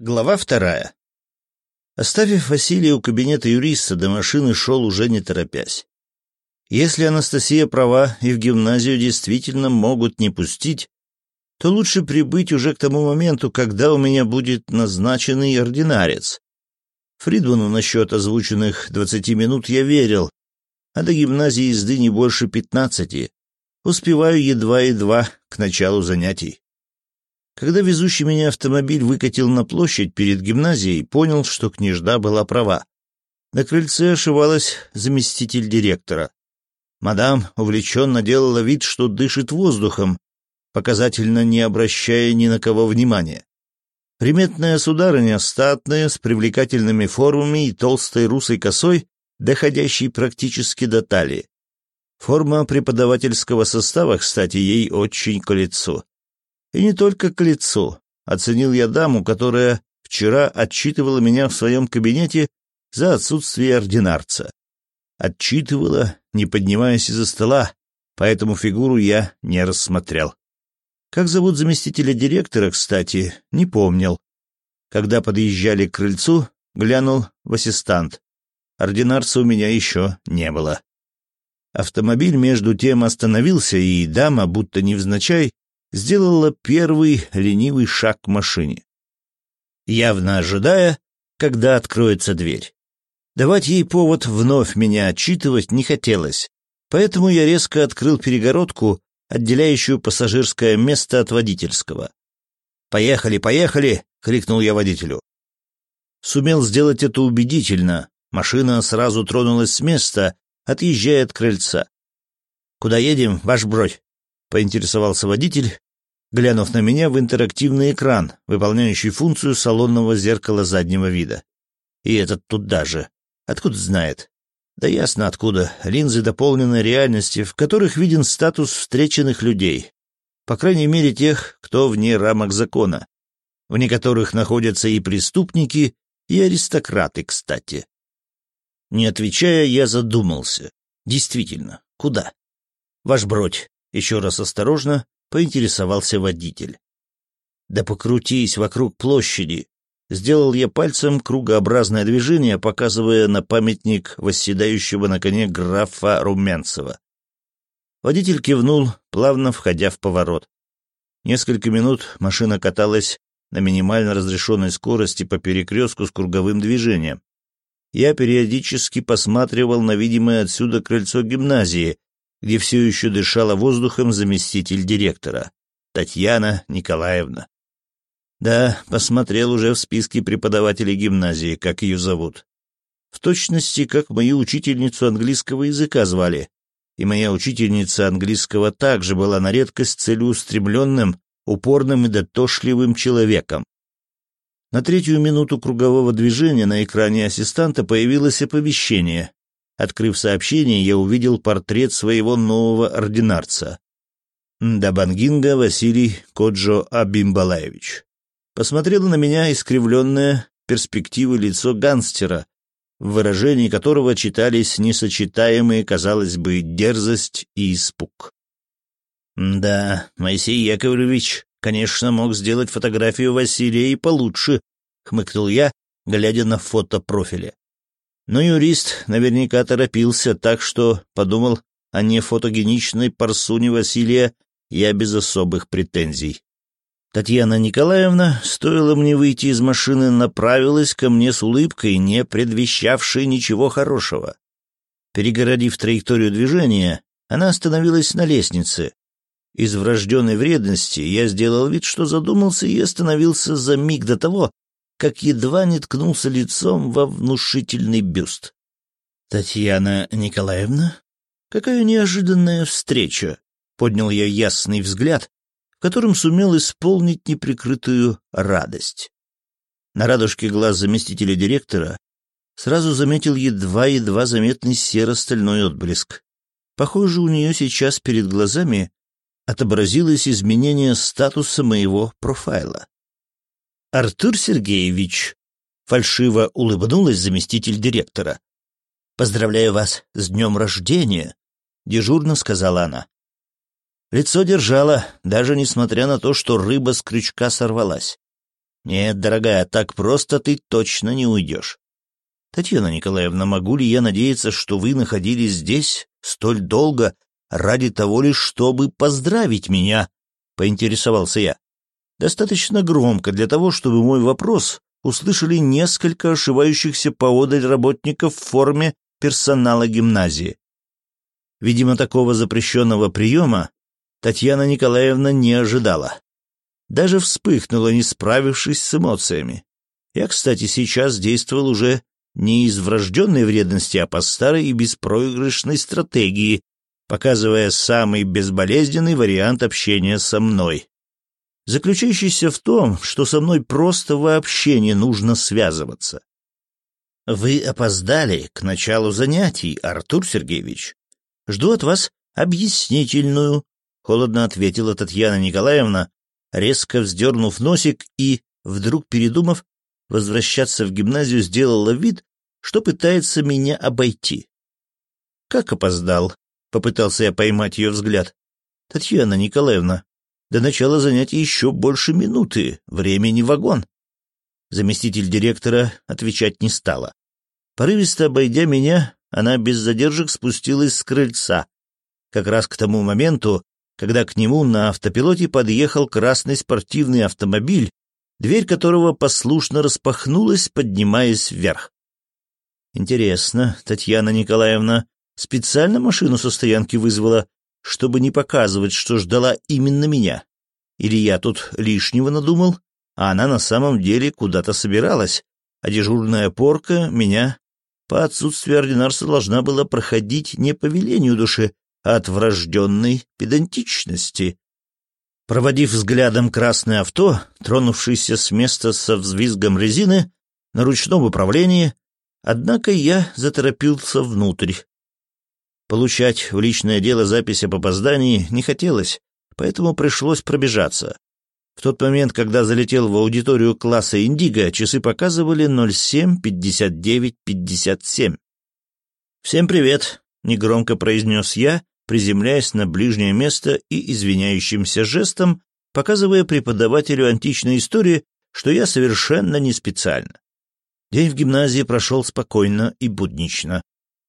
Глава вторая. Оставив Василия у кабинета юриста, до машины шел уже не торопясь. Если Анастасия права и в гимназию действительно могут не пустить, то лучше прибыть уже к тому моменту, когда у меня будет назначенный ординарец. Фридману насчет озвученных двадцати минут я верил, а до гимназии езды не больше пятнадцати. Успеваю едва-едва к началу занятий. Когда везущий меня автомобиль выкатил на площадь перед гимназией, понял, что княжда была права. На крыльце ошивалась заместитель директора. Мадам увлеченно делала вид, что дышит воздухом, показательно не обращая ни на кого внимания. Приметная сударыня, статная, с привлекательными формами и толстой русой косой, доходящей практически до талии. Форма преподавательского состава, кстати, ей очень к лицу. И не только к лицу. Оценил я даму, которая вчера отчитывала меня в своем кабинете за отсутствие ординарца. Отчитывала, не поднимаясь из-за стола, поэтому фигуру я не рассмотрел. Как зовут заместителя директора, кстати, не помнил. Когда подъезжали к крыльцу, глянул в ассистант. Ординарца у меня еще не было. Автомобиль между тем остановился, и дама, будто невзначай, сделала первый ленивый шаг к машине, явно ожидая, когда откроется дверь. Давать ей повод вновь меня отчитывать не хотелось, поэтому я резко открыл перегородку, отделяющую пассажирское место от водительского. «Поехали, поехали!» — крикнул я водителю. Сумел сделать это убедительно. Машина сразу тронулась с места, отъезжая от крыльца. «Куда едем, ваш бродь?» — поинтересовался водитель, глянув на меня в интерактивный экран, выполняющий функцию салонного зеркала заднего вида. И этот тут даже. Откуда знает? Да ясно откуда. Линзы дополненной реальности, в которых виден статус встреченных людей. По крайней мере, тех, кто вне рамок закона. Вне которых находятся и преступники, и аристократы, кстати. Не отвечая, я задумался. Действительно, куда? Ваш бродь, еще раз осторожно, поинтересовался водитель. «Да покрутись вокруг площади!» Сделал я пальцем кругообразное движение, показывая на памятник восседающего на коне графа Румянцева. Водитель кивнул, плавно входя в поворот. Несколько минут машина каталась на минимально разрешенной скорости по перекрестку с круговым движением. Я периодически посматривал на видимое отсюда крыльцо гимназии, где все еще дышала воздухом заместитель директора, Татьяна Николаевна. Да, посмотрел уже в списке преподавателей гимназии, как ее зовут. В точности, как мою учительницу английского языка звали. И моя учительница английского также была на редкость целеустремленным, упорным и дотошливым человеком. На третью минуту кругового движения на экране ассистанта появилось оповещение. Открыв сообщение, я увидел портрет своего нового ординарца. Дабангинга Василий Коджо Абимбалаевич. Посмотрело на меня искривленное перспективы лицо гангстера, в выражении которого читались несочетаемые, казалось бы, дерзость и испуг. «Да, Моисей Яковлевич, конечно, мог сделать фотографию Василия и получше», — хмыкнул я, глядя на фото профиля. Но юрист наверняка торопился, так что подумал о нефотогеничной парсуне Василия я без особых претензий. Татьяна Николаевна, стоило мне выйти из машины, направилась ко мне с улыбкой, не предвещавшей ничего хорошего. Перегородив траекторию движения, она остановилась на лестнице. Из врожденной вредности я сделал вид, что задумался и остановился за миг до того, как едва не ткнулся лицом во внушительный бюст. «Татьяна Николаевна? Какая неожиданная встреча!» — поднял я ясный взгляд, в котором сумел исполнить неприкрытую радость. На радужке глаз заместителя директора сразу заметил едва-едва заметный серо-стальной отблеск. Похоже, у нее сейчас перед глазами отобразилось изменение статуса моего профайла. Артур Сергеевич, фальшиво улыбнулась заместитель директора. Поздравляю вас с днем рождения, дежурно сказала она. Лицо держала, даже несмотря на то, что рыба с крючка сорвалась. Нет, дорогая, так просто ты точно не уйдешь. Татьяна Николаевна, могу ли я надеяться, что вы находились здесь столь долго ради того лишь, чтобы поздравить меня? Поинтересовался я. Достаточно громко для того, чтобы мой вопрос услышали несколько ошивающихся поодаль работников в форме персонала гимназии. Видимо, такого запрещенного приема Татьяна Николаевна не ожидала. Даже вспыхнула, не справившись с эмоциями. Я, кстати, сейчас действовал уже не из врожденной вредности, а по старой и беспроигрышной стратегии, показывая самый безболезненный вариант общения со мной, заключающийся в том, что со мной просто вообще не нужно связываться. «Вы опоздали к началу занятий, Артур Сергеевич. Жду от вас объяснительную», — холодно ответила Татьяна Николаевна, резко вздернув носик и, вдруг передумав, возвращаться в гимназию, сделала вид, что пытается меня обойти. «Как опоздал?» — попытался я поймать ее взгляд. «Татьяна Николаевна, до начала занятий еще больше минуты, времени вагон». Заместитель директора отвечать не стала. Порывисто обойдя меня, она без задержек спустилась с крыльца. Как раз к тому моменту, когда к нему на автопилоте подъехал красный спортивный автомобиль, дверь которого послушно распахнулась, поднимаясь вверх. Интересно, Татьяна Николаевна специально машину со стоянки вызвала, чтобы не показывать, что ждала именно меня. Или я тут лишнего надумал, а она на самом деле куда-то собиралась, а дежурная порка меня по отсутствию ординарства должна была проходить не по велению души, от врожденной педантичности. Проводив взглядом красное авто, тронувшееся с места со взвизгом резины, на ручном управлении, однако я заторопился внутрь. Получать в личное дело запись об опоздании не хотелось, поэтому пришлось пробежаться. В тот момент, когда залетел в аудиторию класса «Индиго», часы показывали 07.59.57. «Всем привет!» — негромко произнес я, приземляясь на ближнее место и извиняющимся жестом, показывая преподавателю античной истории, что я совершенно не специально. День в гимназии прошел спокойно и буднично.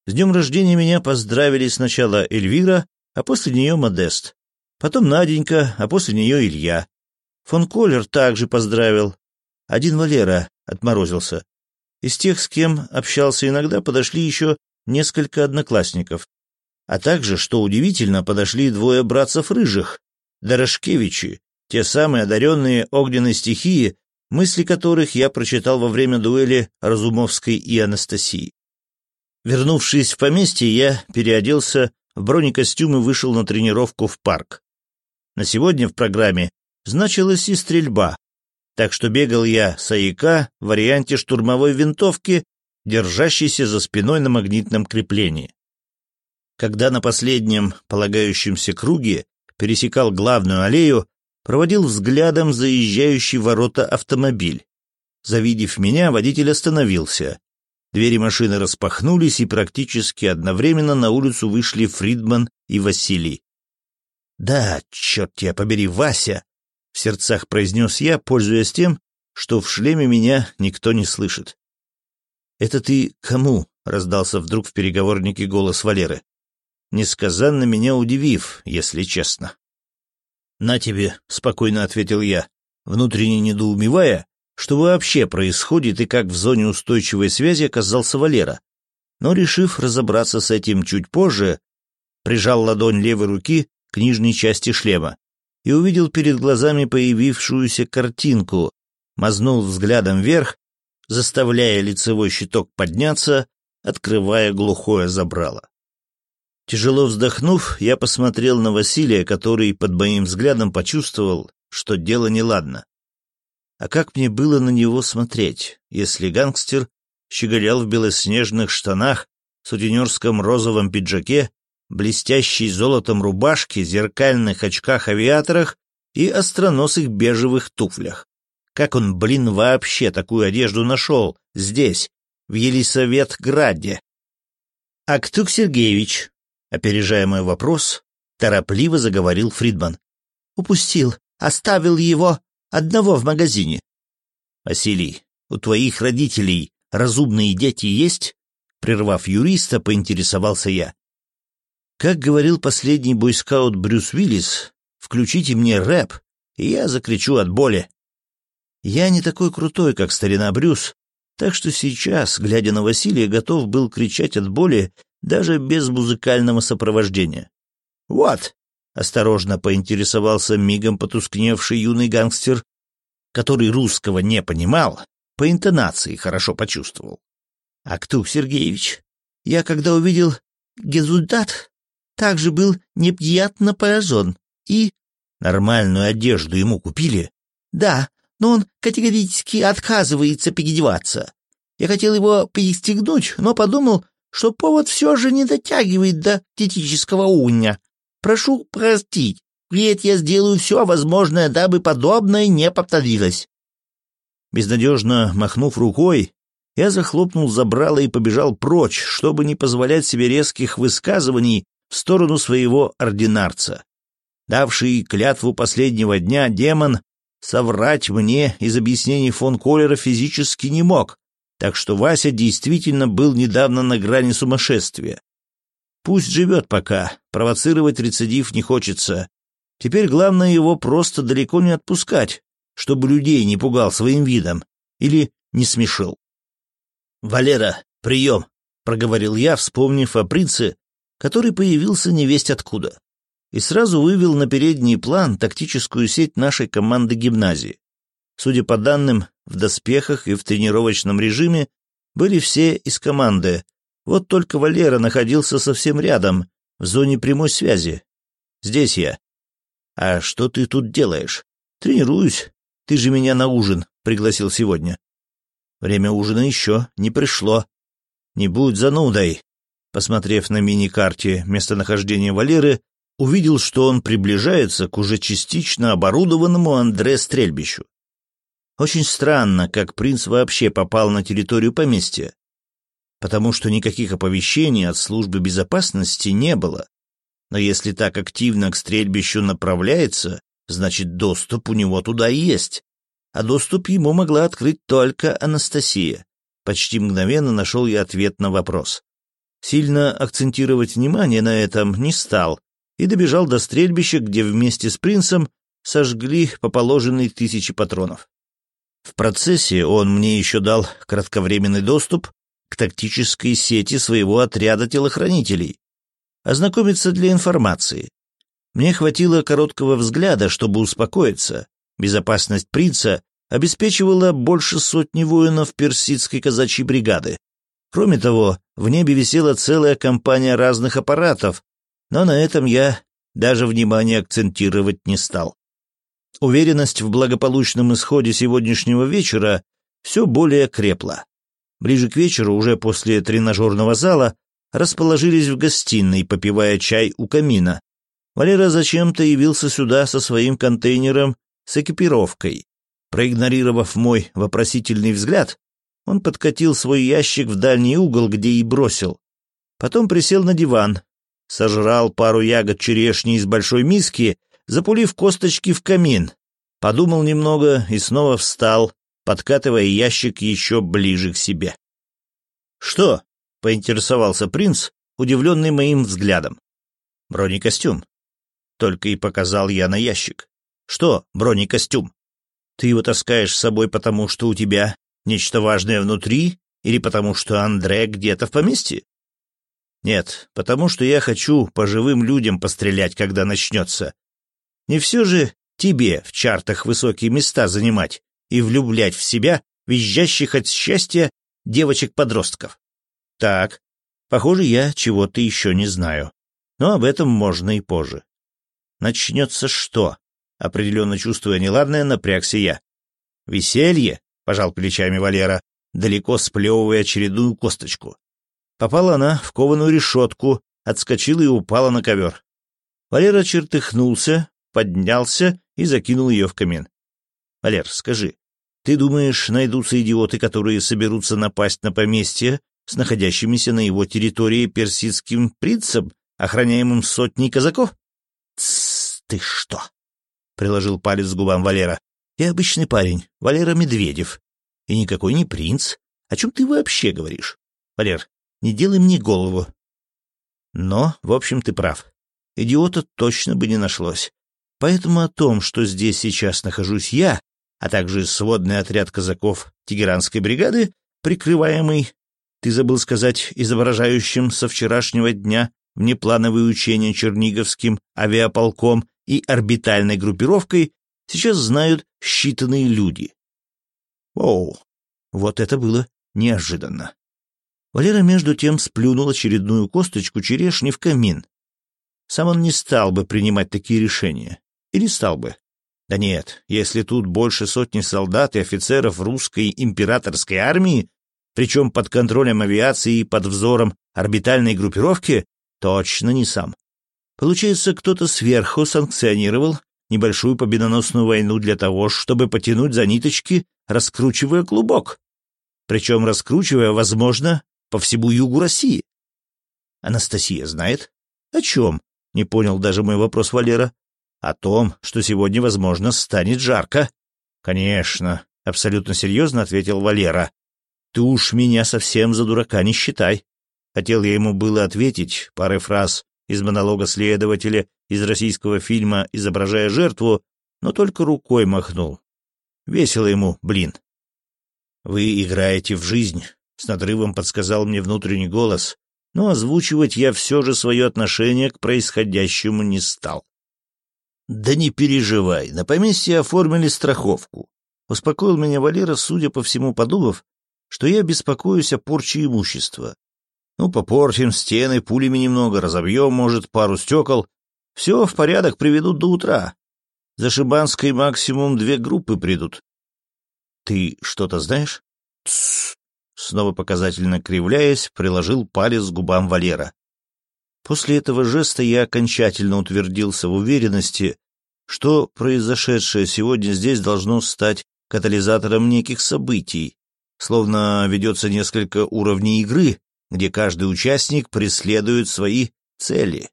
С днем рождения меня поздравили сначала Эльвира, а после нее Модест. Потом Наденька, а после нее Илья. Фон Коллер также поздравил. Один Валера отморозился. Из тех, с кем общался иногда, подошли еще несколько одноклассников. А также, что удивительно, подошли двое братцев-рыжих, Дорошкевичи, те самые одаренные огненной стихии, мысли которых я прочитал во время дуэли Разумовской и Анастасии. Вернувшись в поместье, я переоделся в бронекостюм и вышел на тренировку в парк. На сегодня в программе значилась и стрельба, так что бегал я с АИК в варианте штурмовой винтовки держащийся за спиной на магнитном креплении. Когда на последнем полагающемся круге пересекал главную аллею, проводил взглядом заезжающий ворота автомобиль. Завидев меня, водитель остановился. Двери машины распахнулись, и практически одновременно на улицу вышли Фридман и Василий. «Да, черт тебя побери, Вася!» — в сердцах произнес я, пользуясь тем, что в шлеме меня никто не слышит. «Это ты кому?» — раздался вдруг в переговорнике голос Валеры. Несказанно меня удивив, если честно. «На тебе», — спокойно ответил я, внутренне недоумевая, что вообще происходит и как в зоне устойчивой связи оказался Валера. Но, решив разобраться с этим чуть позже, прижал ладонь левой руки к нижней части шлема и увидел перед глазами появившуюся картинку, мазнул взглядом вверх заставляя лицевой щиток подняться, открывая глухое забрало. Тяжело вздохнув, я посмотрел на Василия, который под моим взглядом почувствовал, что дело неладно. А как мне было на него смотреть, если гангстер щеголял в белоснежных штанах, сутенерском розовом пиджаке, блестящей золотом рубашке, зеркальных очках-авиаторах и остроносых бежевых туфлях? Как он, блин, вообще такую одежду нашел здесь, в Елисаветграде? Актук Сергеевич, опережая мой вопрос, торопливо заговорил Фридман. Упустил, оставил его одного в магазине. Василий, у твоих родителей разумные дети есть? Прервав юриста, поинтересовался я. Как говорил последний бойскаут Брюс Уиллис, включите мне рэп, и я закричу от боли. Я не такой крутой, как старина Брюс, так что сейчас, глядя на Василия, готов был кричать от боли даже без музыкального сопровождения. «Вот!» — осторожно поинтересовался мигом потускневший юный гангстер, который русского не понимал, по интонации хорошо почувствовал. «Актук Сергеевич, я когда увидел результат, также был неприятно поражен и...» «Нормальную одежду ему купили?» «Да, но он категорически отказывается переодеваться. Я хотел его перестегнуть, но подумал, что повод все же не дотягивает до теоретического уня. Прошу простить, впредь я сделаю все возможное, дабы подобное не повторилось». Безнадежно махнув рукой, я захлопнул забрало и побежал прочь, чтобы не позволять себе резких высказываний в сторону своего ординарца. Давший клятву последнего дня демон Соврать мне из объяснений фон Коллера физически не мог, так что Вася действительно был недавно на грани сумасшествия. Пусть живет пока, провоцировать рецидив не хочется. Теперь главное его просто далеко не отпускать, чтобы людей не пугал своим видом или не смешил. «Валера, прием!» — проговорил я, вспомнив о принце, который появился невесть откуда и сразу вывел на передний план тактическую сеть нашей команды гимназии. Судя по данным, в доспехах и в тренировочном режиме были все из команды, вот только Валера находился совсем рядом, в зоне прямой связи. Здесь я. А что ты тут делаешь? Тренируюсь. Ты же меня на ужин пригласил сегодня. Время ужина еще не пришло. Не будь занудой. Посмотрев на мини-карте местонахождения Валеры, увидел, что он приближается к уже частично оборудованному Андре стрельбищу. Очень странно, как принц вообще попал на территорию поместья, потому что никаких оповещений от службы безопасности не было. Но если так активно к стрельбищу направляется, значит, доступ у него туда есть. А доступ ему могла открыть только Анастасия. Почти мгновенно нашел я ответ на вопрос. Сильно акцентировать внимание на этом не стал, и добежал до стрельбища, где вместе с принцем сожгли по положенной тысячи патронов. В процессе он мне еще дал кратковременный доступ к тактической сети своего отряда телохранителей, ознакомиться для информации. Мне хватило короткого взгляда, чтобы успокоиться. Безопасность принца обеспечивала больше сотни воинов персидской казачьей бригады. Кроме того, в небе висела целая компания разных аппаратов, но на этом я даже внимание акцентировать не стал. Уверенность в благополучном исходе сегодняшнего вечера все более крепла. Ближе к вечеру, уже после тренажерного зала, расположились в гостиной, попивая чай у камина. Валера зачем-то явился сюда со своим контейнером с экипировкой. Проигнорировав мой вопросительный взгляд, он подкатил свой ящик в дальний угол, где и бросил. Потом присел на диван, сожрал пару ягод черешни из большой миски, запулив косточки в камин. Подумал немного и снова встал, подкатывая ящик еще ближе к себе. «Что?» — поинтересовался принц, удивленный моим взглядом. «Бронекостюм». Только и показал я на ящик. «Что бронекостюм? Ты его таскаешь с собой потому, что у тебя нечто важное внутри, или потому что Андре где-то в поместье?» Нет, потому что я хочу по живым людям пострелять, когда начнется. Не все же тебе в чартах высокие места занимать и влюблять в себя визжащих от счастья девочек-подростков. Так, похоже, я чего-то еще не знаю. Но об этом можно и позже. Начнется что? Определенно чувствуя неладное, напрягся я. Веселье, пожал плечами Валера, далеко сплевывая очередную косточку. Попала она в кованую решетку, отскочила и упала на ковер. Валера чертыхнулся, поднялся и закинул ее в камин. — Валер, скажи, ты думаешь, найдутся идиоты, которые соберутся напасть на поместье с находящимися на его территории персидским принцем, охраняемым сотней казаков? — Тссс, ты что? — приложил палец к губам Валера. — Я обычный парень, Валера Медведев. И никакой не принц. О чем ты вообще говоришь? Валер, не делай мне голову. Но, в общем, ты прав. Идиота точно бы не нашлось. Поэтому о том, что здесь сейчас нахожусь я, а также сводный отряд казаков Тегеранской бригады, прикрываемый, ты забыл сказать, изображающим со вчерашнего дня внеплановые учения Черниговским авиаполком и орбитальной группировкой, сейчас знают считанные люди. Оу, вот это было неожиданно. Валера между тем сплюнул очередную косточку черешни в камин. Сам он не стал бы принимать такие решения. Или стал бы? Да нет, если тут больше сотни солдат и офицеров русской императорской армии, причем под контролем авиации и под взором орбитальной группировки, точно не сам. Получается, кто-то сверху санкционировал небольшую победоносную войну для того, чтобы потянуть за ниточки, раскручивая клубок. Причем раскручивая, возможно, по всему югу России. Анастасия знает? О чем? Не понял даже мой вопрос Валера. О том, что сегодня, возможно, станет жарко. Конечно, абсолютно серьезно ответил Валера. Ты уж меня совсем за дурака не считай. Хотел я ему было ответить парой фраз из монолога следователя из российского фильма «Изображая жертву», но только рукой махнул. Весело ему, блин. «Вы играете в жизнь», — с надрывом подсказал мне внутренний голос, но озвучивать я все же свое отношение к происходящему не стал. «Да не переживай, на поместье оформили страховку», — успокоил меня Валера, судя по всему подумав, что я беспокоюсь о порче имущества. Ну, попортим стены пулями немного, разобьем, может, пару стекол. Все в порядок приведут до утра. За Шибанской максимум две группы придут. Ты что-то знаешь? Тссс. Снова показательно кривляясь, приложил палец к губам Валера. После этого жеста я окончательно утвердился в уверенности, что произошедшее сегодня здесь должно стать катализатором неких событий, словно ведется несколько уровней игры, где каждый участник преследует свои цели.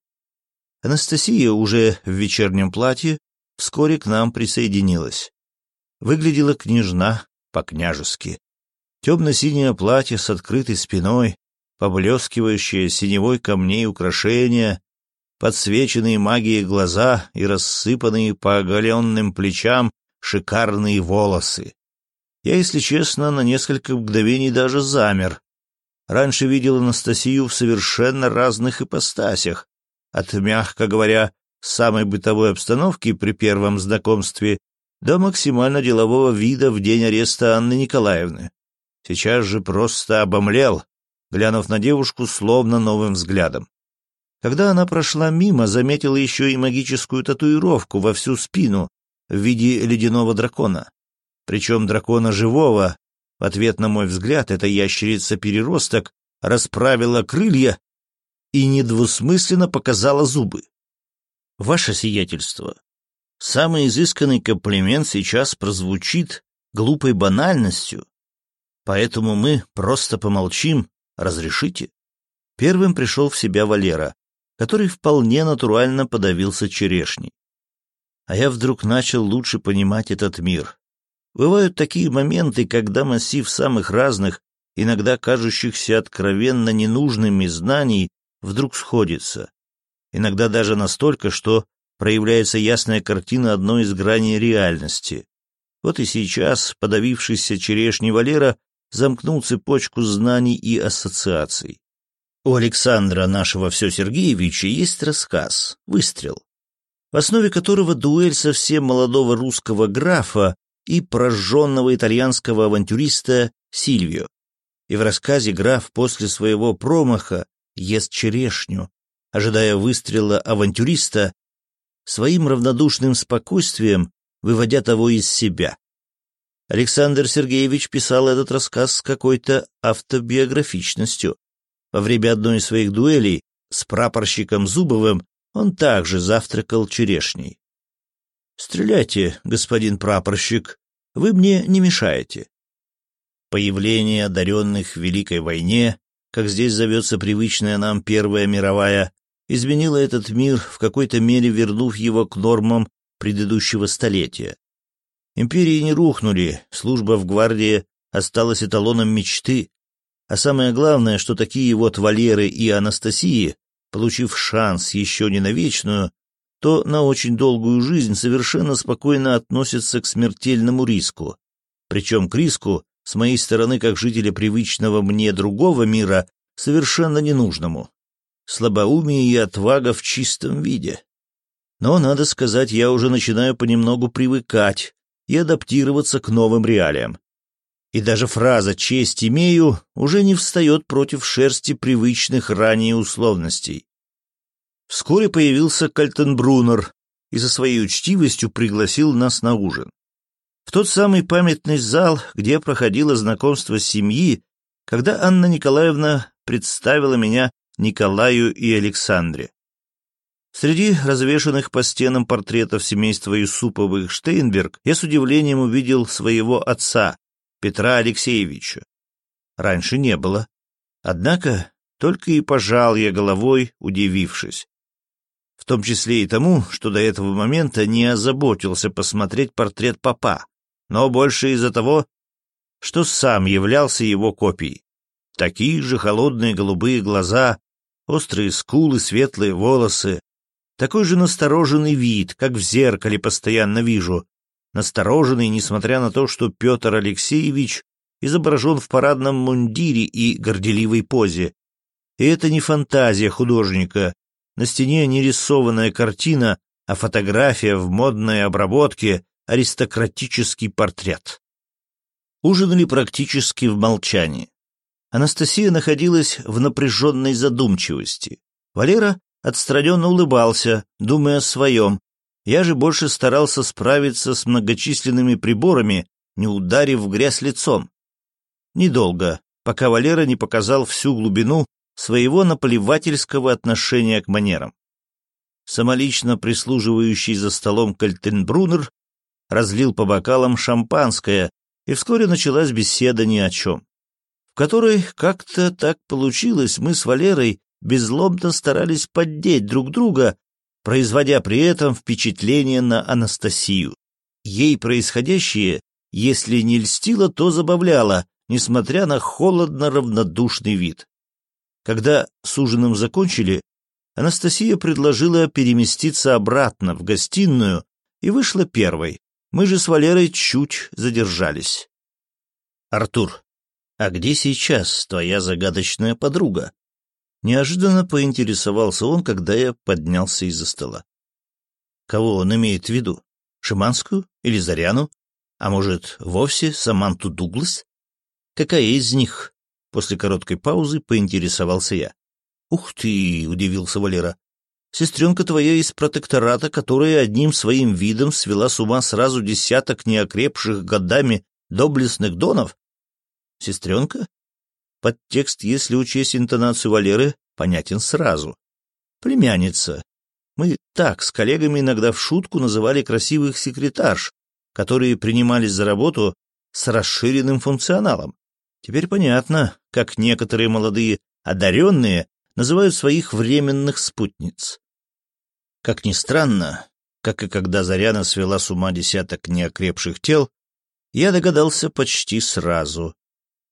Анастасия уже в вечернем платье вскоре к нам присоединилась. Выглядела княжна по-княжески. Темно-синее платье с открытой спиной, поблескивающее синевой камней украшения, подсвеченные магией глаза и рассыпанные по оголенным плечам шикарные волосы. Я, если честно, на несколько мгновений даже замер. Раньше видел Анастасию в совершенно разных ипостасях, от, мягко говоря, самой бытовой обстановки при первом знакомстве до максимально делового вида в день ареста Анны Николаевны. Сейчас же просто обомлел, глянув на девушку словно новым взглядом. Когда она прошла мимо, заметила еще и магическую татуировку во всю спину в виде ледяного дракона причем дракона живого. В ответ на мой взгляд эта ящерица-переросток расправила крылья и недвусмысленно показала зубы. Ваше сиятельство, самый изысканный комплимент сейчас прозвучит глупой банальностью, поэтому мы просто помолчим, разрешите? Первым пришел в себя Валера, который вполне натурально подавился черешней. А я вдруг начал лучше понимать этот мир, Бывают такие моменты, когда массив самых разных, иногда кажущихся откровенно ненужными знаний, вдруг сходится. Иногда даже настолько, что проявляется ясная картина одной из граней реальности. Вот и сейчас подавившийся черешней Валера замкнул цепочку знаний и ассоциаций. У Александра нашего все Сергеевича есть рассказ «Выстрел», в основе которого дуэль совсем молодого русского графа и прожженного итальянского авантюриста Сильвио. И в рассказе граф после своего промаха ест черешню, ожидая выстрела авантюриста, своим равнодушным спокойствием выводя того из себя. Александр Сергеевич писал этот рассказ с какой-то автобиографичностью. Во время одной из своих дуэлей с прапорщиком Зубовым он также завтракал черешней. «Стреляйте, господин прапорщик, вы мне не мешаете». Появление одаренных в Великой войне, как здесь зовется привычная нам Первая мировая, изменило этот мир, в какой-то мере вернув его к нормам предыдущего столетия. Империи не рухнули, служба в гвардии осталась эталоном мечты, а самое главное, что такие вот Валеры и Анастасии, получив шанс еще не на вечную, то на очень долгую жизнь совершенно спокойно относятся к смертельному риску. Причем к риску, с моей стороны, как жителя привычного мне другого мира, совершенно ненужному. Слабоумие и отвага в чистом виде. Но, надо сказать, я уже начинаю понемногу привыкать и адаптироваться к новым реалиям. И даже фраза «честь имею» уже не встает против шерсти привычных ранее условностей. Вскоре появился Кальтенбрунер и со своей учтивостью пригласил нас на ужин. В тот самый памятный зал, где проходило знакомство семьи, когда Анна Николаевна представила меня Николаю и Александре. Среди развешанных по стенам портретов семейства Юсуповых Штейнберг я с удивлением увидел своего отца, Петра Алексеевича. Раньше не было. Однако только и пожал я головой, удивившись. В том числе и тому, что до этого момента не озаботился посмотреть портрет папа, но больше из-за того, что сам являлся его копией. Такие же холодные голубые глаза, острые скулы, светлые волосы, такой же настороженный вид, как в зеркале постоянно вижу. Настороженный, несмотря на то, что Петр Алексеевич изображен в парадном мундире и горделивой позе. И это не фантазия художника. На стене не рисованная картина, а фотография в модной обработке, аристократический портрет. Ужинали практически в молчании. Анастасия находилась в напряженной задумчивости. Валера отстраненно улыбался, думая о своем. Я же больше старался справиться с многочисленными приборами, не ударив в грязь лицом. Недолго, пока Валера не показал всю глубину своего наплевательского отношения к манерам. Самолично прислуживающий за столом Кальтенбрунер разлил по бокалам шампанское, и вскоре началась беседа ни о чем, в которой как-то так получилось, мы с Валерой беззлобно старались поддеть друг друга, производя при этом впечатление на Анастасию. Ей происходящее, если не льстило, то забавляло, несмотря на холодно-равнодушный вид. Когда с ужином закончили, Анастасия предложила переместиться обратно в гостиную и вышла первой. Мы же с Валерой чуть задержались. «Артур, а где сейчас твоя загадочная подруга?» Неожиданно поинтересовался он, когда я поднялся из-за стола. Кого он имеет в виду? Шиманскую или Заряну? А может, вовсе Саманту Дуглас? Какая из них? После короткой паузы поинтересовался я. Ух ты, удивился Валера. Сестренка твоя из протектората, которая одним своим видом свела с ума сразу десяток неокрепших годами доблестных донов? Сестренка? Подтекст, если учесть интонацию Валеры, понятен сразу. Племянница. Мы так с коллегами иногда в шутку называли красивых секретарш, которые принимались за работу с расширенным функционалом. Теперь понятно, как некоторые молодые одаренные называют своих временных спутниц. Как ни странно, как и когда Заряна свела с ума десяток неокрепших тел, я догадался почти сразу.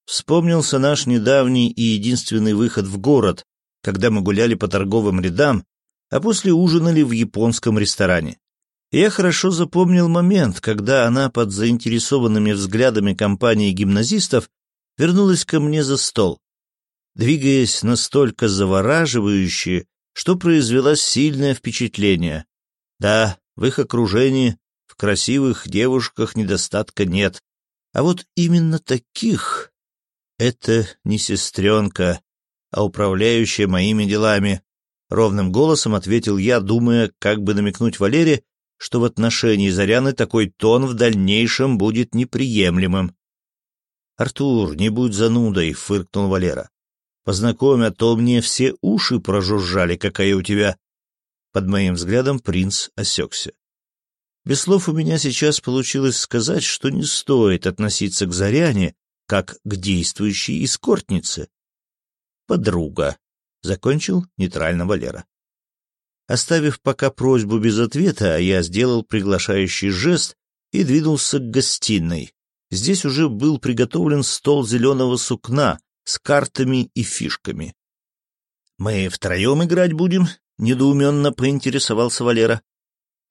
Вспомнился наш недавний и единственный выход в город, когда мы гуляли по торговым рядам, а после ужинали в японском ресторане. Я хорошо запомнил момент, когда она под заинтересованными взглядами компании гимназистов вернулась ко мне за стол, двигаясь настолько завораживающе, что произвела сильное впечатление. Да, в их окружении в красивых девушках недостатка нет, а вот именно таких это не сестренка, а управляющая моими делами. Ровным голосом ответил я, думая, как бы намекнуть Валере, что в отношении Заряны такой тон в дальнейшем будет неприемлемым. «Артур, не будь занудой», — фыркнул Валера. «Познакомь, а то мне все уши прожужжали, какая у тебя...» Под моим взглядом принц осекся. Без слов у меня сейчас получилось сказать, что не стоит относиться к Заряне как к действующей эскортнице. Подруга, закончил нейтрально Валера. Оставив пока просьбу без ответа, я сделал приглашающий жест и двинулся к гостиной, Здесь уже был приготовлен стол зеленого сукна с картами и фишками. «Мы втроем играть будем?» — недоуменно поинтересовался Валера.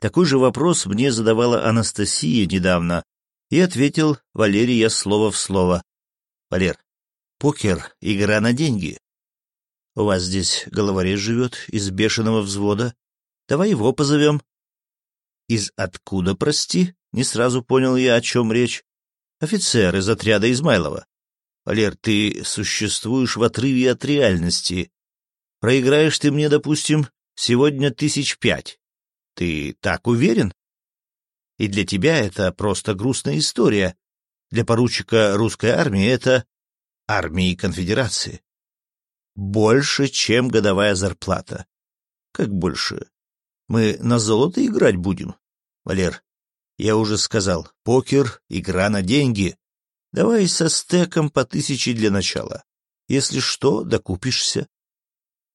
Такой же вопрос мне задавала Анастасия недавно, и ответил Валерия слово в слово. «Валер, покер — игра на деньги. У вас здесь головорез живет из бешеного взвода. Давай его позовем». «Из откуда, прости?» — не сразу понял я, о чем речь. «Офицер из отряда Измайлова. Валер, ты существуешь в отрыве от реальности. Проиграешь ты мне, допустим, сегодня тысяч пять. Ты так уверен? И для тебя это просто грустная история. Для поручика русской армии это армии конфедерации. Больше, чем годовая зарплата. Как больше? Мы на золото играть будем? Валер, я уже сказал, покер — игра на деньги. Давай со стеком по тысяче для начала. Если что, докупишься.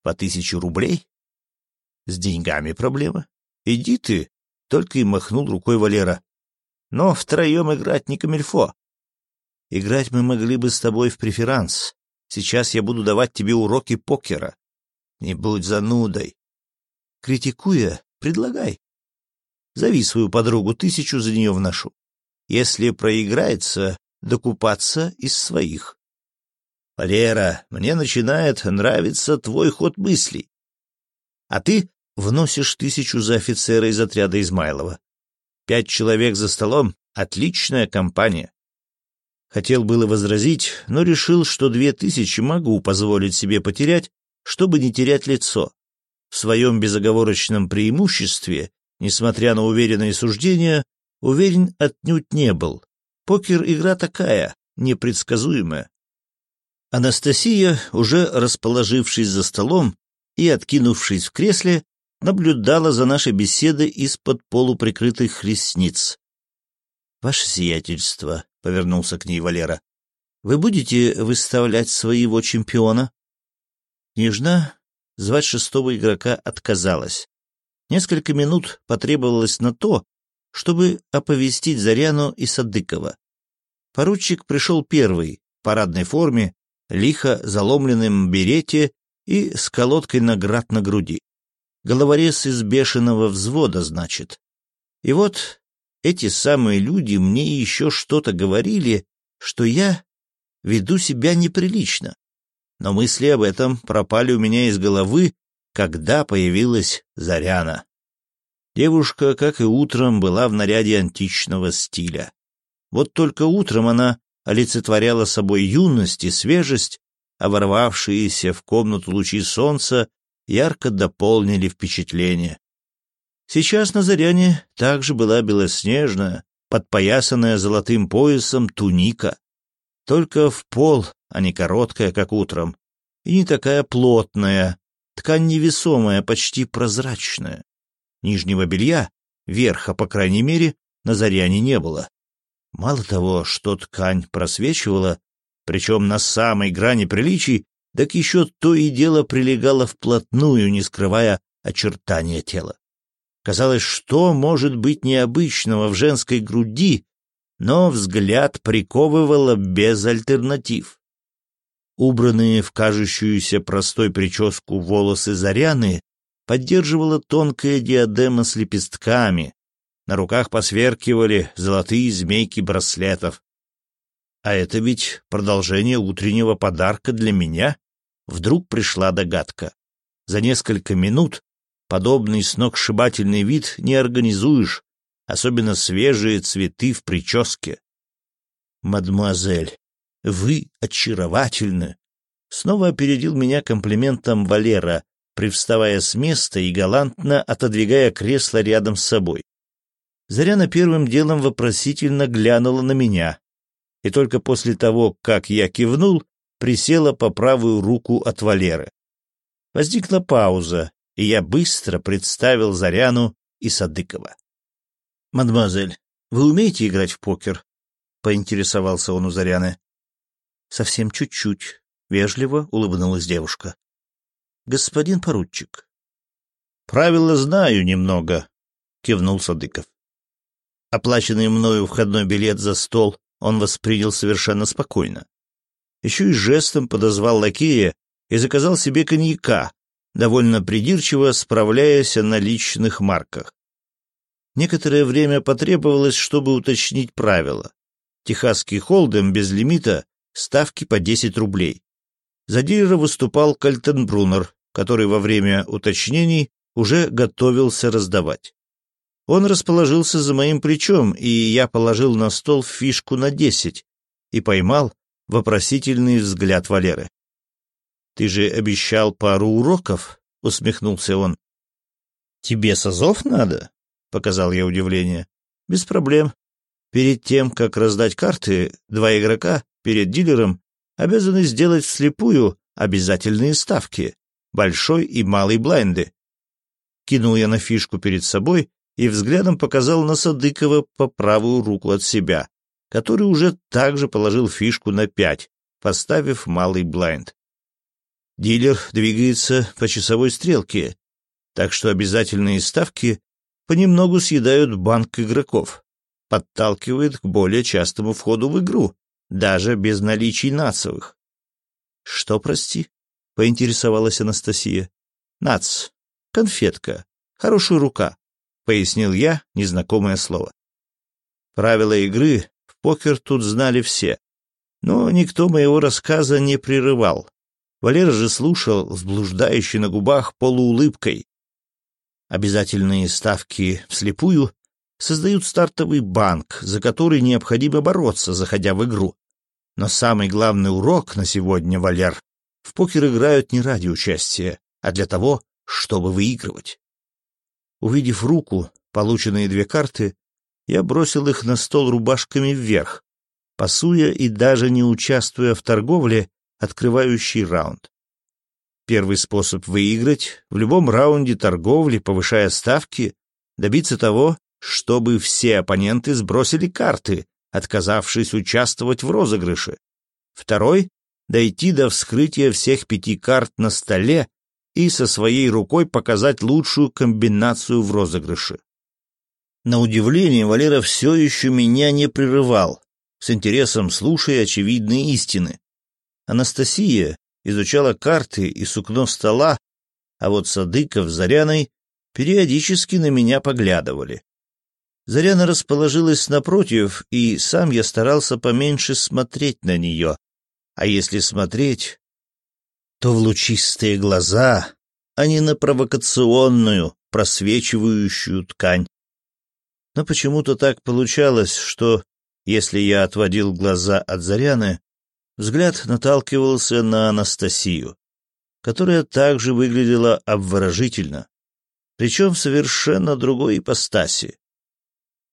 По тысяче рублей? С деньгами проблема. Иди ты, только и махнул рукой Валера. Но втроем играть не камильфо. Играть мы могли бы с тобой в преферанс. Сейчас я буду давать тебе уроки покера. Не будь занудой. Критикуя, предлагай. Зови свою подругу, тысячу за нее вношу. Если проиграется, докупаться из своих. Валера, мне начинает нравиться твой ход мыслей. А ты вносишь тысячу за офицера из отряда Измайлова. Пять человек за столом — отличная компания. Хотел было возразить, но решил, что две тысячи могу позволить себе потерять, чтобы не терять лицо. В своем безоговорочном преимуществе, несмотря на уверенные суждения, уверен отнюдь не был. Покер — игра такая, непредсказуемая. Анастасия, уже расположившись за столом и откинувшись в кресле, наблюдала за нашей беседой из-под полуприкрытых ресниц. «Ваше сиятельство», — повернулся к ней Валера, — «вы будете выставлять своего чемпиона?» Княжна звать шестого игрока отказалась. Несколько минут потребовалось на то, чтобы оповестить Заряну и Садыкова. Поручик пришел первый, в парадной форме, лихо заломленным берете и с колодкой наград на груди. Головорез из бешеного взвода, значит. И вот эти самые люди мне еще что-то говорили, что я веду себя неприлично. Но мысли об этом пропали у меня из головы, когда появилась Заряна. Девушка, как и утром, была в наряде античного стиля. Вот только утром она олицетворяла собой юность и свежесть, а ворвавшиеся в комнату лучи солнца ярко дополнили впечатление. Сейчас на Заряне также была белоснежная, подпоясанная золотым поясом туника. Только в пол, а не короткая, как утром, и не такая плотная, ткань невесомая, почти прозрачная. Нижнего белья, верха, по крайней мере, на Заряне не было. Мало того, что ткань просвечивала, причем на самой грани приличий, так еще то и дело прилегало вплотную, не скрывая очертания тела. Казалось, что может быть необычного в женской груди, но взгляд приковывало без альтернатив. Убранные в кажущуюся простой прическу волосы Заряны поддерживала тонкая диадема с лепестками, на руках посверкивали золотые змейки браслетов, а это ведь продолжение утреннего подарка для меня? Вдруг пришла догадка. За несколько минут подобный сногсшибательный вид не организуешь, особенно свежие цветы в прическе. «Мадемуазель, вы очаровательны!» Снова опередил меня комплиментом Валера, привставая с места и галантно отодвигая кресло рядом с собой. Заряна первым делом вопросительно глянула на меня, и только после того, как я кивнул, присела по правую руку от Валеры. Возникла пауза, и я быстро представил Заряну и Садыкова. — Мадемуазель, вы умеете играть в покер? — поинтересовался он у Заряны. — Совсем чуть-чуть, — вежливо улыбнулась девушка. — Господин поручик. — Правила знаю немного, — кивнул Садыков. Оплаченный мною входной билет за стол он воспринял совершенно спокойно. Еще и жестом подозвал лакея и заказал себе коньяка, довольно придирчиво справляясь о наличных марках. Некоторое время потребовалось, чтобы уточнить правила. Техасский холдем без лимита, ставки по 10 рублей. За дилера выступал Кальтенбруннер, который во время уточнений уже готовился раздавать. Он расположился за моим плечом, и я положил на стол фишку на десять и поймал вопросительный взгляд Валеры. «Ты же обещал пару уроков?» — усмехнулся он. «Тебе созов надо?» — показал я удивление. «Без проблем. Перед тем, как раздать карты, два игрока перед дилером обязаны сделать вслепую обязательные ставки, большой и малый блайнды. Кинул я на фишку перед собой и взглядом показал на Садыкова по правую руку от себя, который уже также положил фишку на пять, поставив малый блайнд. Дилер двигается по часовой стрелке, так что обязательные ставки понемногу съедают банк игроков, подталкивает к более частому входу в игру, даже без наличий нацевых. «Что, прости?» — поинтересовалась Анастасия. «Нац. Конфетка. Хорошая рука пояснил я незнакомое слово. Правила игры покер тут знали все, но никто моего рассказа не прерывал. Валера же слушал с блуждающей на губах полуулыбкой. Обязательные ставки вслепую создают стартовый банк, за который необходимо бороться, заходя в игру. Но самый главный урок на сегодня, Валер, в покер играют не ради участия, а для того, чтобы выигрывать. Увидев руку, полученные две карты, я бросил их на стол рубашками вверх, пасуя и даже не участвуя в торговле, открывающий раунд. Первый способ выиграть в любом раунде торговли, повышая ставки, добиться того, чтобы все оппоненты сбросили карты, отказавшись участвовать в розыгрыше. Второй — дойти до вскрытия всех пяти карт на столе и со своей рукой показать лучшую комбинацию в розыгрыше. На удивление, Валера все еще меня не прерывал, с интересом слушая очевидные истины. Анастасия изучала карты и сукно стола, а вот Садыков с Заряной периодически на меня поглядывали. Заряна расположилась напротив, и сам я старался поменьше смотреть на нее. А если смотреть, то в лучистые глаза, а не на провокационную, просвечивающую ткань. Но почему-то так получалось, что, если я отводил глаза от Заряны, взгляд наталкивался на Анастасию, которая также выглядела обворожительно, причем в совершенно другой ипостаси.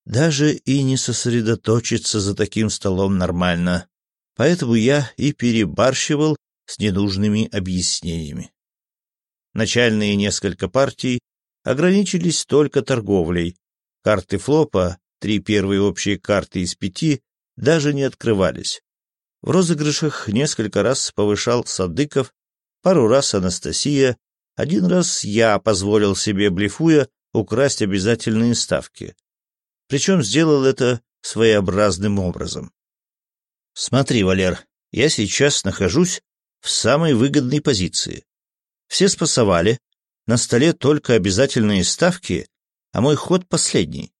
Даже и не сосредоточиться за таким столом нормально, поэтому я и перебарщивал с ненужными объяснениями. Начальные несколько партий ограничились только торговлей. Карты флопа, три первые общие карты из пяти, даже не открывались. В розыгрышах несколько раз повышал Садыков, пару раз Анастасия, один раз я позволил себе, блефуя, украсть обязательные ставки. Причем сделал это своеобразным образом. Смотри, Валер, я сейчас нахожусь в самой выгодной позиции. Все спасовали, на столе только обязательные ставки, а мой ход последний.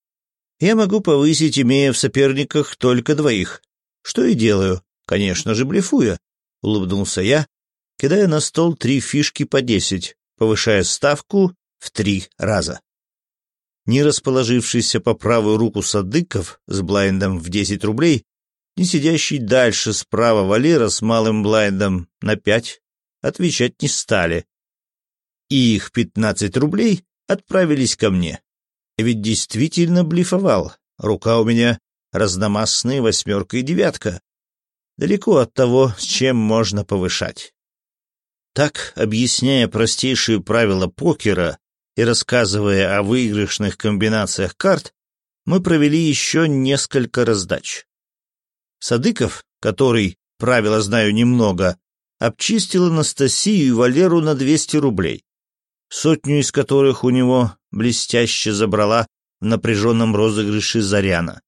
Я могу повысить, имея в соперниках только двоих. Что и делаю, конечно же, блефуя, — улыбнулся я, кидая на стол три фишки по десять, повышая ставку в три раза. Не расположившийся по правую руку Садыков с блайндом в десять рублей не сидящий дальше справа Валера с малым блайндом на пять отвечать не стали. И их пятнадцать рублей отправились ко мне. Ведь действительно блефовал. Рука у меня разномастная восьмерка и девятка. Далеко от того, с чем можно повышать. Так, объясняя простейшие правила покера и рассказывая о выигрышных комбинациях карт, мы провели еще несколько раздач. Садыков, который, правила знаю немного, обчистил Анастасию и Валеру на 200 рублей, сотню из которых у него блестяще забрала в напряженном розыгрыше Заряна,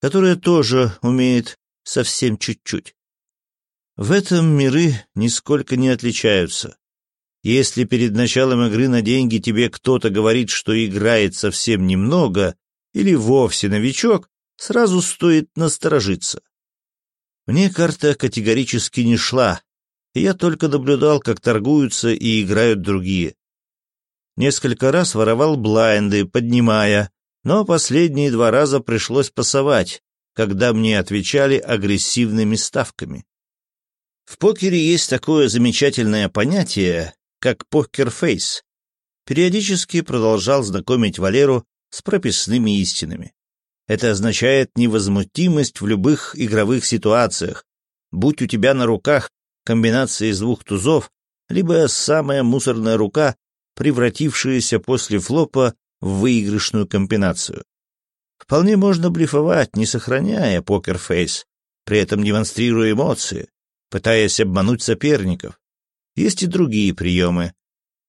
которая тоже умеет совсем чуть-чуть. В этом миры нисколько не отличаются. Если перед началом игры на деньги тебе кто-то говорит, что играет совсем немного или вовсе новичок, сразу стоит насторожиться. Мне карта категорически не шла, и я только наблюдал, как торгуются и играют другие. Несколько раз воровал блайнды, поднимая, но последние два раза пришлось пасовать, когда мне отвечали агрессивными ставками. В покере есть такое замечательное понятие, как покерфейс. Периодически продолжал знакомить Валеру с прописными истинами. Это означает невозмутимость в любых игровых ситуациях. Будь у тебя на руках комбинация из двух тузов, либо самая мусорная рука, превратившаяся после флопа в выигрышную комбинацию. Вполне можно блефовать, не сохраняя покерфейс, при этом демонстрируя эмоции, пытаясь обмануть соперников. Есть и другие приемы.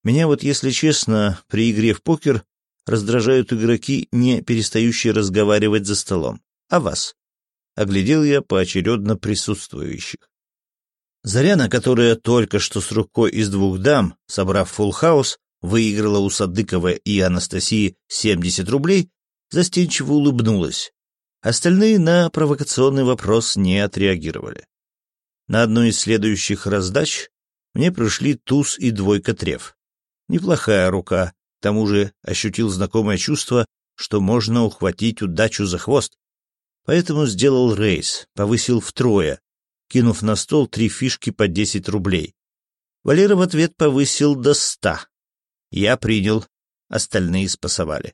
Меня вот, если честно, при игре в покер раздражают игроки, не перестающие разговаривать за столом. А вас? Оглядел я поочередно присутствующих. Заряна, которая только что с рукой из двух дам, собрав фулл хаус, выиграла у Садыкова и Анастасии 70 рублей, застенчиво улыбнулась. Остальные на провокационный вопрос не отреагировали. На одной из следующих раздач мне пришли туз и двойка треф. Неплохая рука, к тому же ощутил знакомое чувство, что можно ухватить удачу за хвост. Поэтому сделал рейс, повысил втрое, кинув на стол три фишки по 10 рублей. Валера в ответ повысил до ста. Я принял, остальные спасовали.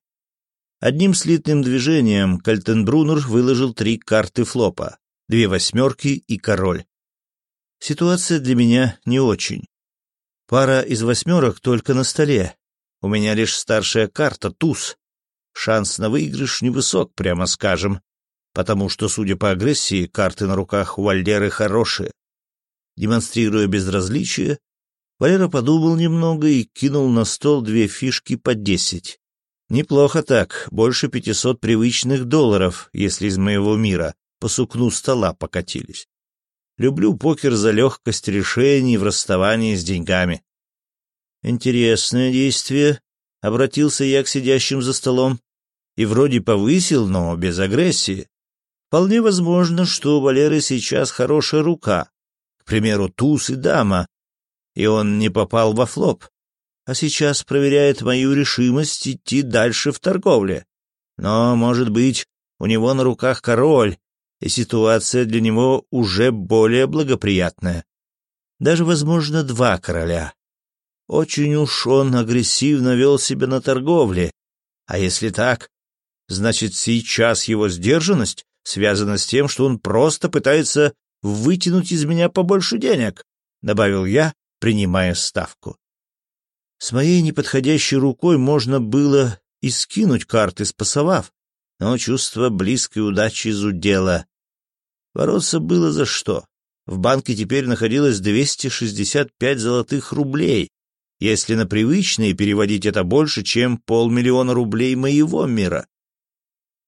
Одним слитным движением Кальтенбрунер выложил три карты флопа, две восьмерки и король. Ситуация для меня не очень. Пара из восьмерок только на столе. У меня лишь старшая карта, туз. Шанс на выигрыш невысок, прямо скажем, потому что, судя по агрессии, карты на руках у Вальдеры хорошие. Демонстрируя безразличие, Валера подумал немного и кинул на стол две фишки по десять. Неплохо так, больше пятисот привычных долларов, если из моего мира по сукну стола покатились. Люблю покер за легкость решений в расставании с деньгами. Интересное действие, — обратился я к сидящим за столом. И вроде повысил, но без агрессии. Вполне возможно, что у Валеры сейчас хорошая рука. К примеру, туз и дама. И он не попал во флоп а сейчас проверяет мою решимость идти дальше в торговле. Но, может быть, у него на руках король, и ситуация для него уже более благоприятная. Даже, возможно, два короля. Очень уж он агрессивно вел себя на торговле. А если так, значит, сейчас его сдержанность связана с тем, что он просто пытается вытянуть из меня побольше денег, — добавил я, принимая ставку. С моей неподходящей рукой можно было и скинуть карты, спасовав, но чувство близкой удачи зудело. Бороться было за что. В банке теперь находилось 265 золотых рублей. Если на привычные переводить это больше, чем полмиллиона рублей моего мира.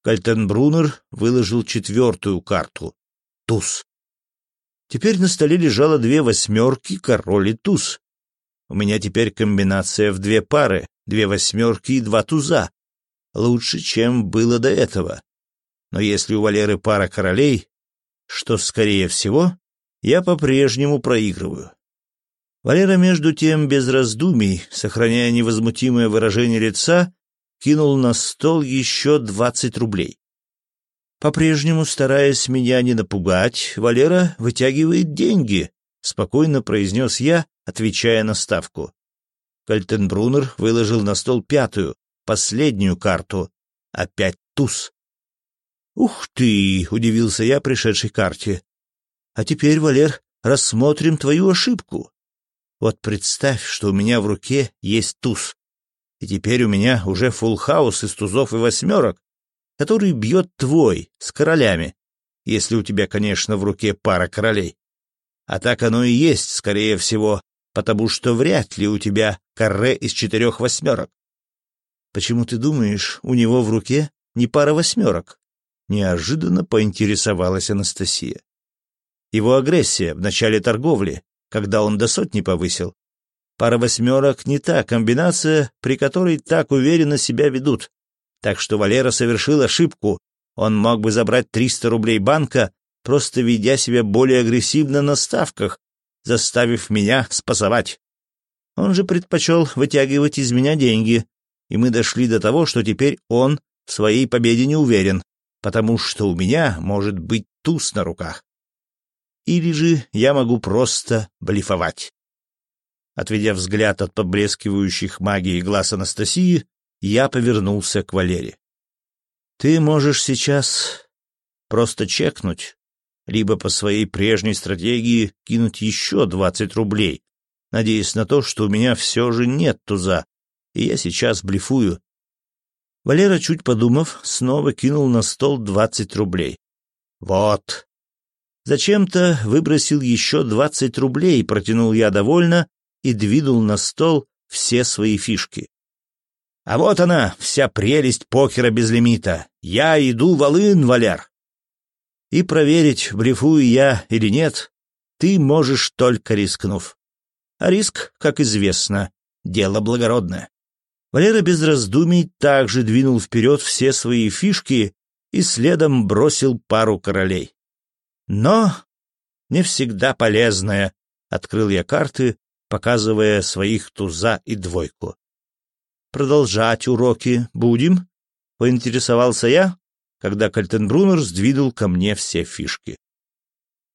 Кальтенбрунер выложил четвертую карту — туз. Теперь на столе лежало две восьмерки, король и туз. У меня теперь комбинация в две пары, две восьмерки и два туза. Лучше, чем было до этого. Но если у Валеры пара королей, что, скорее всего, я по-прежнему проигрываю. Валера, между тем, без раздумий, сохраняя невозмутимое выражение лица, кинул на стол еще двадцать рублей. По-прежнему, стараясь меня не напугать, Валера вытягивает деньги, — спокойно произнес я, отвечая на ставку. Кальтенбрунер выложил на стол пятую, последнюю карту. Опять туз. «Ух ты!» — удивился я пришедшей карте. «А теперь, Валер, рассмотрим твою ошибку. Вот представь, что у меня в руке есть туз. И теперь у меня уже фулл хаус из тузов и восьмерок, который бьет твой с королями, если у тебя, конечно, в руке пара королей. А так оно и есть, скорее всего, потому что вряд ли у тебя карре из четырех восьмерок. Почему ты думаешь, у него в руке не пара восьмерок? Неожиданно поинтересовалась Анастасия. его агрессия в начале торговли, когда он до сотни повысил. Пара восьмерок не та комбинация, при которой так уверенно себя ведут. Так что Валера совершил ошибку. Он мог бы забрать 300 рублей банка, просто ведя себя более агрессивно на ставках, заставив меня спасовать. Он же предпочел вытягивать из меня деньги, и мы дошли до того, что теперь он в своей победе не уверен, потому что у меня может быть туз на руках. Или же я могу просто блефовать. Отведя взгляд от поблескивающих магией глаз Анастасии, я повернулся к Валере. «Ты можешь сейчас просто чекнуть, либо по своей прежней стратегии кинуть еще двадцать рублей, надеясь на то, что у меня все же нет туза, и я сейчас блефую». Валера, чуть подумав, снова кинул на стол двадцать рублей. «Вот». Зачем-то выбросил еще двадцать рублей, протянул я довольно, и двинул на стол все свои фишки. А вот она, вся прелесть покера без лимита. Я иду волын, Валяр. И проверить, блефую я или нет, ты можешь только рискнув. А риск, как известно, дело благородное. Валера без раздумий также двинул вперед все свои фишки и следом бросил пару королей. Но не всегда полезное. Открыл я карты показывая своих туза и двойку. «Продолжать уроки будем?» — поинтересовался я, когда Кальтенбруннер сдвинул ко мне все фишки.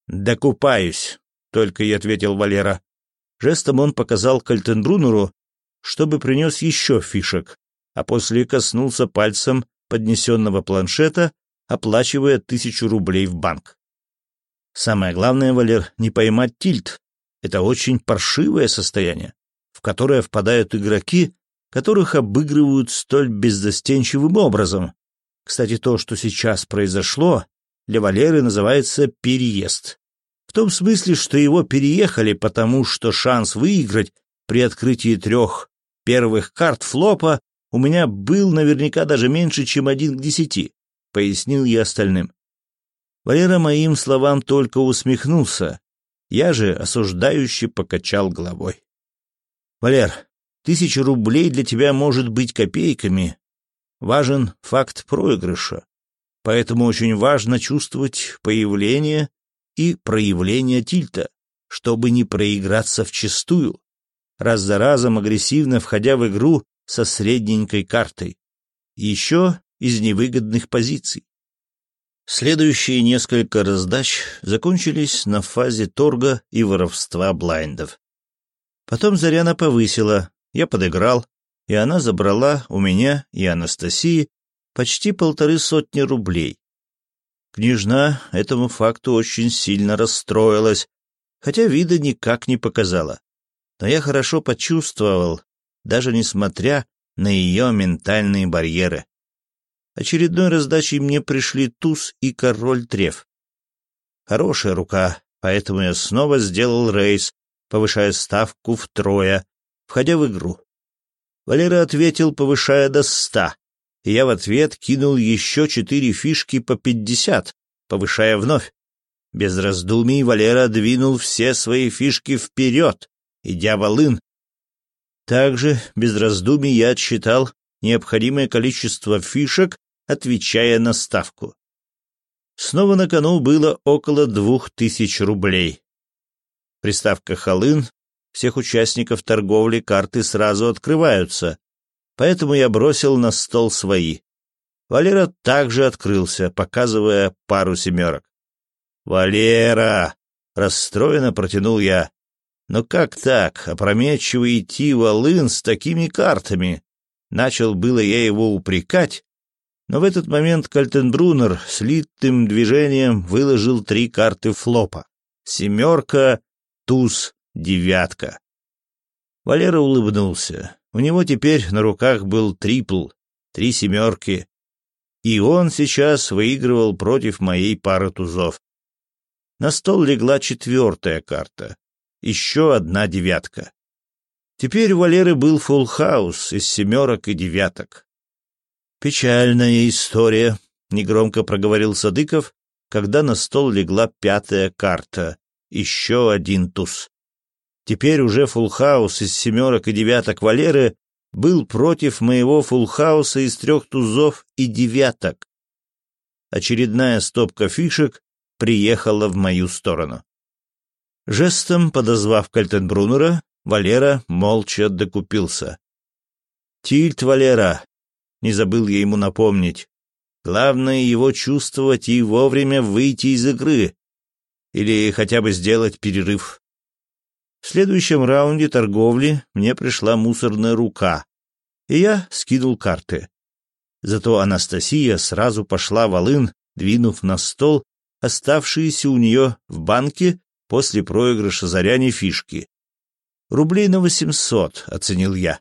«Докупаюсь», — только и ответил Валера. Жестом он показал Кальтенбруннеру, чтобы принес еще фишек, а после коснулся пальцем поднесенного планшета, оплачивая тысячу рублей в банк. Самое главное, Валер, не поймать тильт, это очень паршивое состояние, в которое впадают игроки, которых обыгрывают столь беззастенчивым образом. Кстати, то, что сейчас произошло, для Валеры называется переезд. В том смысле, что его переехали, потому что шанс выиграть при открытии трех первых карт флопа у меня был наверняка даже меньше, чем один к десяти, пояснил я остальным. Валера моим словам только усмехнулся, я же осуждающе покачал головой. «Валер, тысяча рублей для тебя может быть копейками. Важен факт проигрыша, поэтому очень важно чувствовать появление и проявление тильта, чтобы не проиграться вчистую, раз за разом агрессивно входя в игру со средненькой картой. Еще из невыгодных позиций. Следующие несколько раздач закончились на фазе торга и воровства блайндов. Потом Заряна повысила, я подыграл, и она забрала у меня и Анастасии почти полторы сотни рублей. Княжна этому факту очень сильно расстроилась, хотя вида никак не показала. Но я хорошо почувствовал, даже несмотря на ее ментальные барьеры. Очередной раздачей мне пришли туз и король треф. Хорошая рука, поэтому я снова сделал рейс, повышая ставку втрое, входя в игру. Валера ответил, повышая до ста, и я в ответ кинул еще четыре фишки по пятьдесят, повышая вновь. Без раздумий Валера двинул все свои фишки вперед, идя волын. Также, без раздумий, я отсчитал необходимое количество фишек отвечая на ставку. Снова на кону было около двух тысяч рублей. Приставка «Холын» всех участников торговли карты сразу открываются, поэтому я бросил на стол свои. Валера также открылся, показывая пару семерок. «Валера!» — расстроенно протянул я. «Но как так, опрометчиво идти в с такими картами?» Начал было я его упрекать, но в этот момент Кальтенбруннер слитым движением выложил три карты флопа. Семерка, туз, девятка. Валера улыбнулся. У него теперь на руках был трипл, три семерки. И он сейчас выигрывал против моей пары тузов. На стол легла четвертая карта. Еще одна девятка. Теперь у Валеры был фулл хаус из семерок и девяток. «Печальная история», — негромко проговорил Садыков, когда на стол легла пятая карта. Еще один туз. Теперь уже фулхаус из семерок и девяток Валеры был против моего фулхауса из трех тузов и девяток. Очередная стопка фишек приехала в мою сторону. Жестом подозвав Кальтенбруннера, Валера молча докупился. «Тильт, Валера!» — не забыл я ему напомнить. «Главное его чувствовать и вовремя выйти из игры. Или хотя бы сделать перерыв. В следующем раунде торговли мне пришла мусорная рука, и я скинул карты. Зато Анастасия сразу пошла волын, двинув на стол оставшиеся у нее в банке после проигрыша заряне фишки. «Рублей на восемьсот», — оценил я.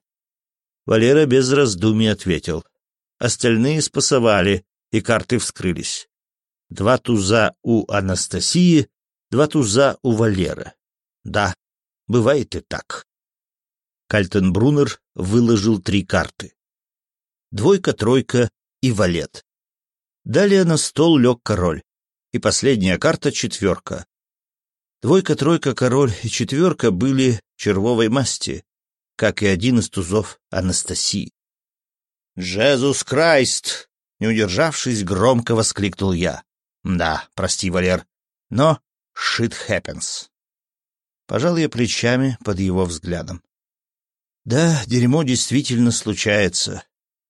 Валера без раздумий ответил. Остальные спасовали, и карты вскрылись. Два туза у Анастасии, два туза у Валеры. Да, Бывает и так. Кальтенбруннер выложил три карты. Двойка, тройка и валет. Далее на стол лег король. И последняя карта — четверка. Двойка, тройка, король и четверка были червовой масти, как и один из тузов Анастасии. «Джезус Крайст!» — не удержавшись, громко воскликнул я. «Да, прости, Валер, но shit happens». Пожал я плечами под его взглядом. Да, дерьмо действительно случается.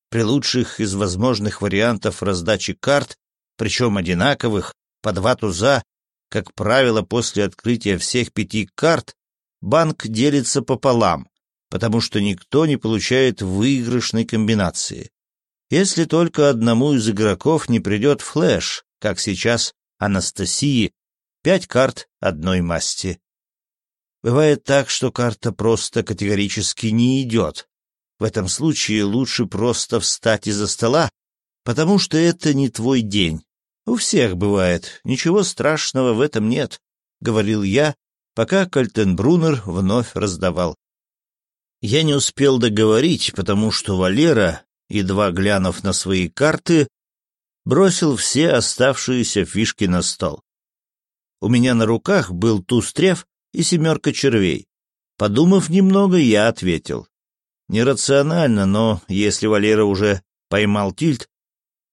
При лучших из возможных вариантов раздачи карт, причем одинаковых, по два туза, как правило, после открытия всех пяти карт, банк делится пополам, потому что никто не получает выигрышной комбинации. Если только одному из игроков не придет флеш, как сейчас Анастасии, пять карт одной масти. Бывает так, что карта просто категорически не идет. В этом случае лучше просто встать из-за стола, потому что это не твой день. У всех бывает, ничего страшного в этом нет, — говорил я, пока Кальтенбруннер вновь раздавал. Я не успел договорить, потому что Валера, едва глянув на свои карты, бросил все оставшиеся фишки на стол. У меня на руках был туз-треф, и семерка червей. Подумав немного, я ответил. Нерационально, но если Валера уже поймал тильт,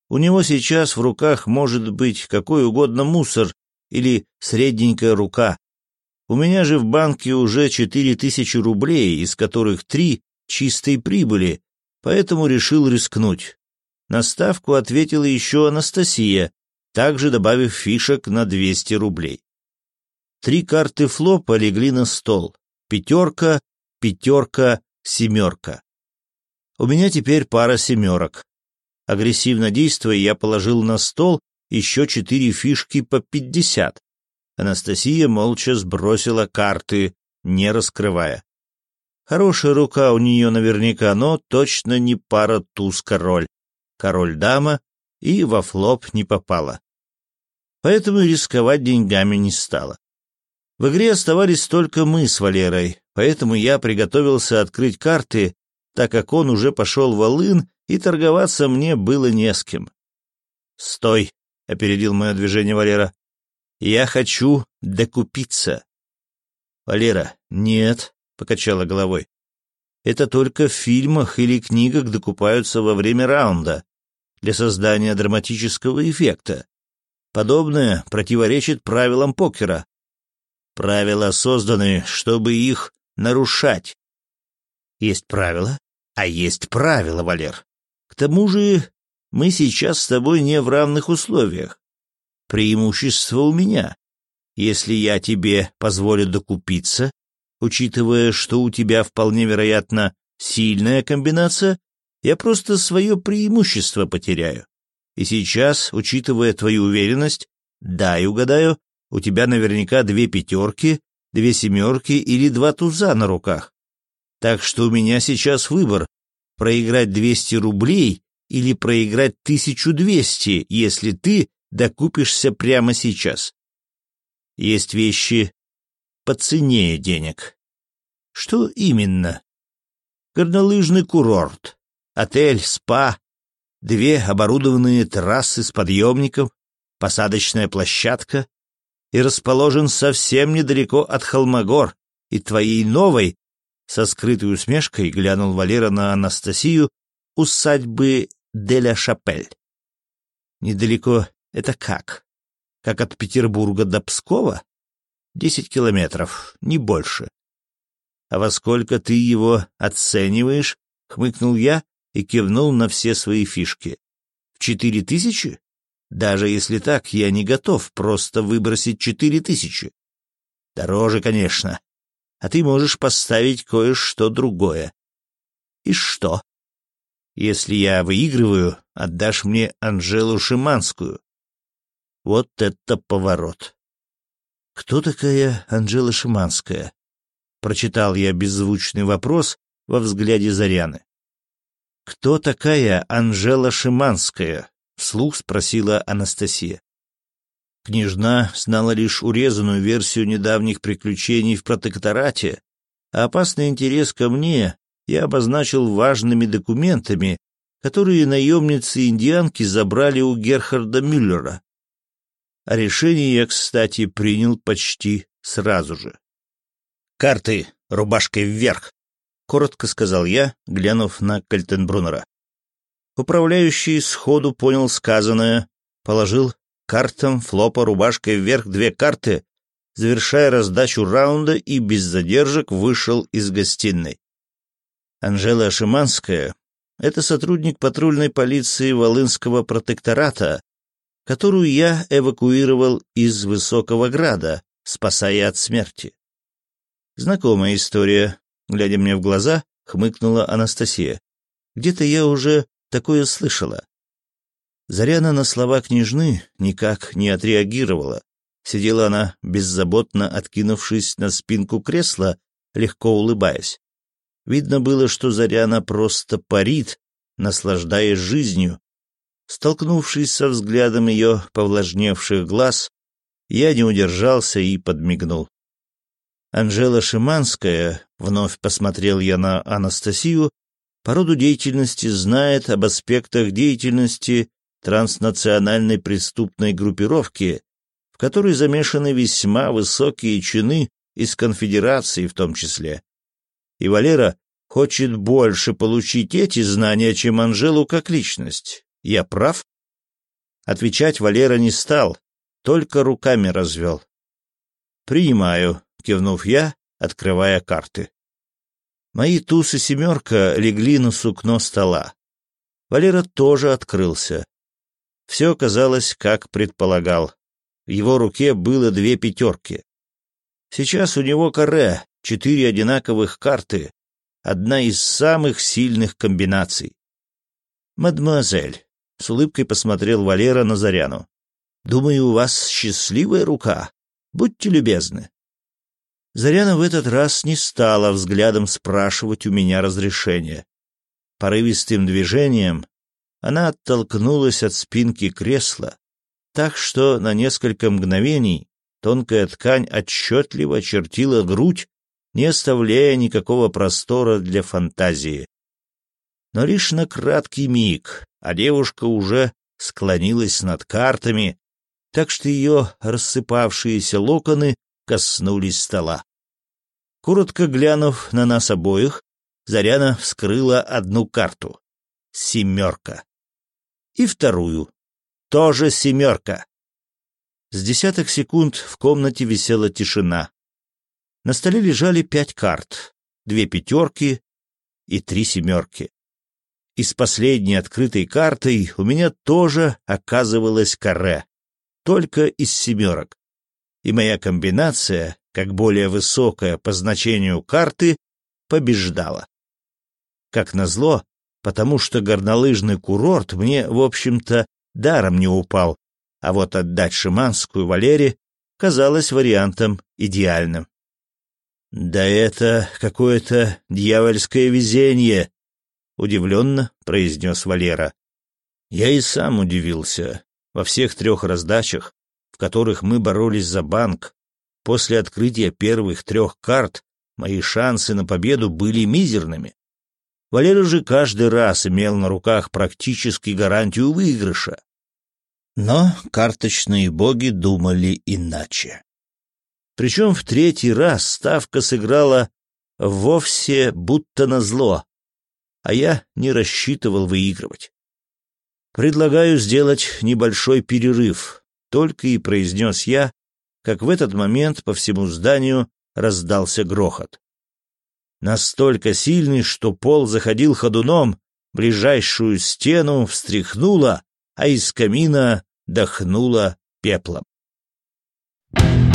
у него сейчас в руках может быть какой угодно мусор или средненькая рука. У меня же в банке уже четыре тысячи рублей, из которых три чистой прибыли, поэтому решил рискнуть. На ставку ответила еще Анастасия, также добавив фишек на двести рублей. Три карты флопа легли на стол. Пятерка, пятерка, семерка. У меня теперь пара семерок. Агрессивно действуя, я положил на стол еще четыре фишки по пятьдесят. Анастасия молча сбросила карты, не раскрывая. Хорошая рука у нее наверняка, но точно не пара туз-король. Король-дама и во флоп не попала. Поэтому рисковать деньгами не стала. В игре оставались только мы с Валерой, поэтому я приготовился открыть карты, так как он уже пошел в Алын, и торговаться мне было не с кем. «Стой!» — опередил мое движение Валера. «Я хочу докупиться». «Валера, нет», — покачала головой. «Это только в фильмах или книгах докупаются во время раунда, для создания драматического эффекта. Подобное противоречит правилам покера, Правила созданы, чтобы их нарушать. Есть правила, а есть правила, Валер. К тому же мы сейчас с тобой не в равных условиях. Преимущество у меня. Если я тебе позволю докупиться, учитывая, что у тебя вполне вероятно сильная комбинация, я просто свое преимущество потеряю. И сейчас, учитывая твою уверенность, дай угадаю, у тебя наверняка две пятерки, две семерки или два туза на руках. Так что у меня сейчас выбор — проиграть 200 рублей или проиграть 1200, если ты докупишься прямо сейчас. Есть вещи поценнее денег. Что именно? Горнолыжный курорт, отель, спа, две оборудованные трассы с подъемником, посадочная площадка и расположен совсем недалеко от Холмогор и твоей новой, со скрытой усмешкой глянул Валера на Анастасию, усадьбы Деля Шапель. Недалеко это как? Как от Петербурга до Пскова? Десять километров, не больше. А во сколько ты его оцениваешь? Хмыкнул я и кивнул на все свои фишки. В четыре тысячи? Даже если так, я не готов просто выбросить четыре тысячи. Дороже, конечно. А ты можешь поставить кое-что другое. И что? Если я выигрываю, отдашь мне Анжелу Шиманскую. Вот это поворот. Кто такая Анжела Шиманская? Прочитал я беззвучный вопрос во взгляде Заряны. Кто такая Анжела Шиманская? Вслух спросила Анастасия. Княжна знала лишь урезанную версию недавних приключений в протекторате, а опасный интерес ко мне я обозначил важными документами, которые наемницы-индианки забрали у Герхарда Мюллера. А решение я, кстати, принял почти сразу же. «Карты рубашкой вверх», — коротко сказал я, глянув на Кальтенбруннера. Управляющий сходу понял сказанное, положил картам флопа рубашкой вверх две карты, завершая раздачу раунда и без задержек вышел из гостиной. Анжела Шиманская — это сотрудник патрульной полиции Волынского протектората, которую я эвакуировал из Высокого Града, спасая от смерти. Знакомая история. Глядя мне в глаза, хмыкнула Анастасия. Где-то я уже такое слышала. Заряна на слова княжны никак не отреагировала. Сидела она, беззаботно откинувшись на спинку кресла, легко улыбаясь. Видно было, что Заряна просто парит, наслаждаясь жизнью. Столкнувшись со взглядом ее повлажневших глаз, я не удержался и подмигнул. Анжела Шиманская, вновь посмотрел я на Анастасию, по роду деятельности знает об аспектах деятельности транснациональной преступной группировки, в которой замешаны весьма высокие чины из конфедерации в том числе. И Валера хочет больше получить эти знания, чем Анжелу как личность. Я прав? Отвечать Валера не стал, только руками развел. «Принимаю», — кивнув я, открывая карты. Мои туз и семерка легли на сукно стола. Валера тоже открылся. Все казалось, как предполагал. В его руке было две пятерки. Сейчас у него каре, четыре одинаковых карты, одна из самых сильных комбинаций. «Мадемуазель», — с улыбкой посмотрел Валера на Заряну, — «думаю, у вас счастливая рука. Будьте любезны». Заряна в этот раз не стала взглядом спрашивать у меня разрешения. Порывистым движением она оттолкнулась от спинки кресла, так что на несколько мгновений тонкая ткань отчетливо очертила грудь, не оставляя никакого простора для фантазии. Но лишь на краткий миг, а девушка уже склонилась над картами, так что ее рассыпавшиеся локоны коснулись стола. Коротко глянув на нас обоих, Заряна вскрыла одну карту — семерка. И вторую — тоже семерка. С десяток секунд в комнате висела тишина. На столе лежали пять карт, две пятерки и три семерки. И с последней открытой картой у меня тоже оказывалась каре, только из семерок. И моя комбинация, как более высокая по значению карты, побеждала. Как назло, потому что горнолыжный курорт мне, в общем-то, даром не упал, а вот отдать Шиманскую Валере казалось вариантом идеальным. «Да это какое-то дьявольское везение!» — удивленно произнес Валера. Я и сам удивился. Во всех трех раздачах, в которых мы боролись за банк, после открытия первых трех карт мои шансы на победу были мизерными. Валера же каждый раз имел на руках практически гарантию выигрыша. Но карточные боги думали иначе. Причем в третий раз ставка сыграла вовсе будто назло, а я не рассчитывал выигрывать. «Предлагаю сделать небольшой перерыв», — только и произнес я, как в этот момент по всему зданию раздался грохот. Настолько сильный, что пол заходил ходуном, ближайшую стену встряхнуло, а из камина дохнуло пеплом. Thank you.